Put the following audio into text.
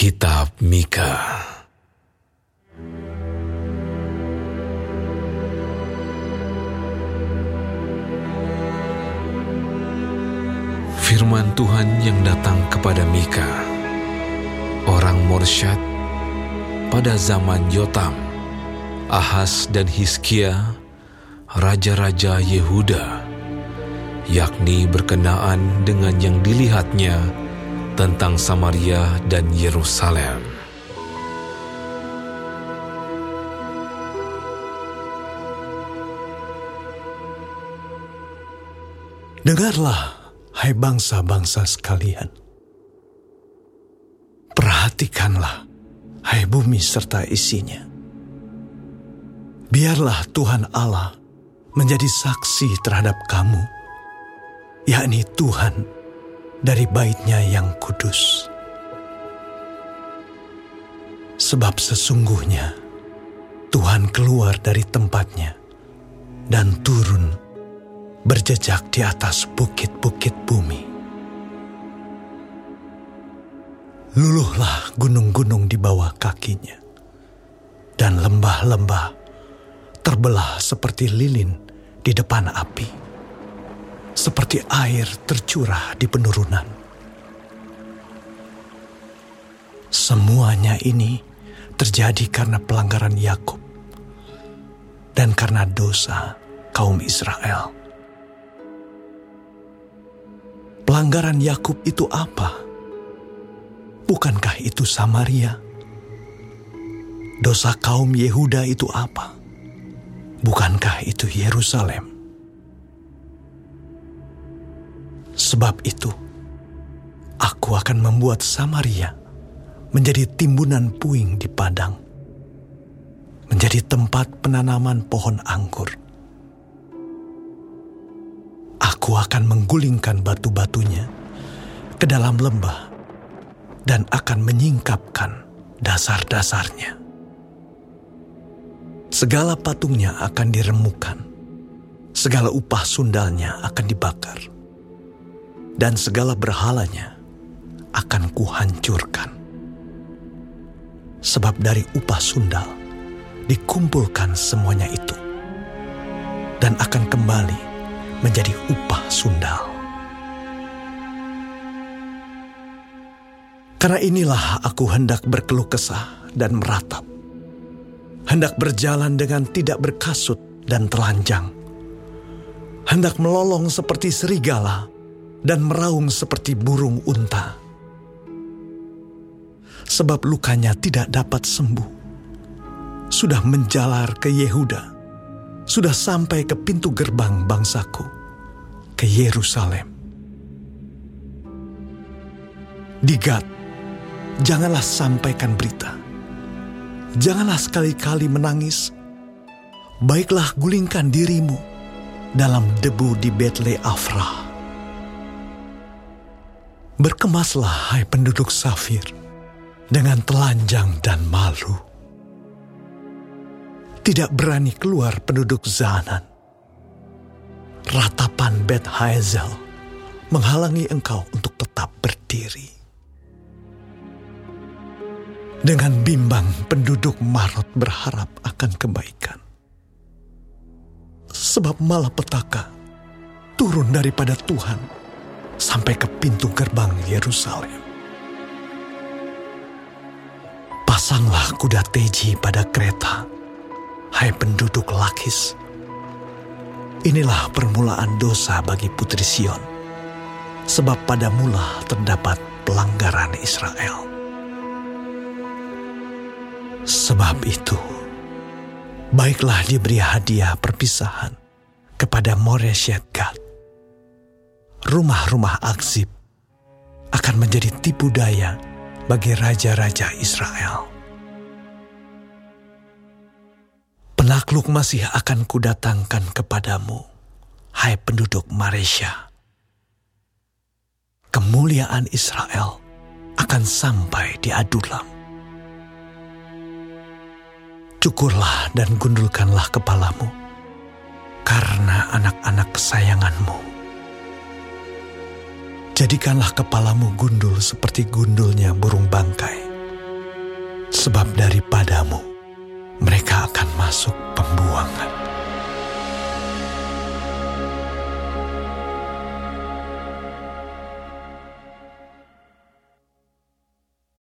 Mika. Firman Tuhan yang datang kepada Mika, orang Morsyad, pada zaman Yotam, Ahas dan Hiskia, raja-raja Yehuda, yakni berkenaan dengan yang dilihatnya tentang Samaria dan Yerusalem. Dengarlah, hai bangsa-bangsa sekalian. Perhatikanlah, hai bumi serta isinya. Biarlah Tuhan Allah menjadi saksi terhadap kamu, yakni Tuhan dari baitnya yang kudus. Sebab sesungguhnya Tuhan keluar dari tempatnya dan turun berjejak di atas bukit-bukit bumi. Luluhlah gunung-gunung di bawah kakinya, dan lembah-lembah terbelah seperti lilin di depan api, seperti air tercurah di penurunan. Semuanya ini terjadi karena pelanggaran Yakub dan karena dosa kaum Israel. Pelanggaran Yakub itu apa? Bukankah itu Samaria? Dosa kaum Yehuda itu apa? Bukankah itu Yerusalem? Sebab itu, aku akan membuat Samaria menjadi timbunan puing di padang, menjadi tempat penanaman pohon anggur Aku akan menggulingkan batu-batunya ke dalam lembah dan akan menyingkapkan dasar-dasarnya. Segala patungnya akan diremukan, segala upah sundalnya akan dibakar, dan segala berhalanya akan kuhancurkan. Sebab dari upah sundal dikumpulkan semuanya itu, dan akan kembali menjadi upah sundal. Karena inilah aku hendak berkeluh kesah dan meratap. Hendak berjalan dengan tidak berkasut dan telanjang. Hendak melolong seperti serigala dan meraung seperti burung unta. Sebab lukanya tidak dapat sembuh. Sudah menjalar ke Yehuda sudah sampai ke pintu gerbang bangsaku, ke Yerusalem. Di Gad, janganlah sampaikan berita. Janganlah sekali-kali menangis. Baiklah gulingkan dirimu dalam debu di Betle Afrah. Berkemaslah hai penduduk Safir dengan telanjang dan malu tidak berani keluar penduduk Zanan. Ratapan Bet Hazel menghalangi engkau untuk tetap berdiri. Dengan bimbang penduduk Marot berharap akan kebaikan. Sebab malapetaka turun daripada Tuhan sampai ke pintu gerbang Yerusalem. Pasanglah kuda teji pada kereta Hai penduduk Lakis, inilah permulaan dosa bagi putri Sion, sebab pada mula terdapat pelanggaran Israel. Sebab itu, baiklah diberi hadiah perpisahan kepada Moreshet Gad. Rumah-rumah Aksib akan menjadi tipu daya bagi raja-raja Israel. Penakluk masih akan kudatangkan kepadamu, hai penduduk Malaysia. Kemuliaan Israel akan sampai di Adulam. Cukurlah dan gundulkanlah kepalamu, karena anak-anak kesayanganmu. Jadikanlah kepalamu gundul seperti gundulnya burung bangkai, sebab daripadamu mereka akan masuk pembuangan.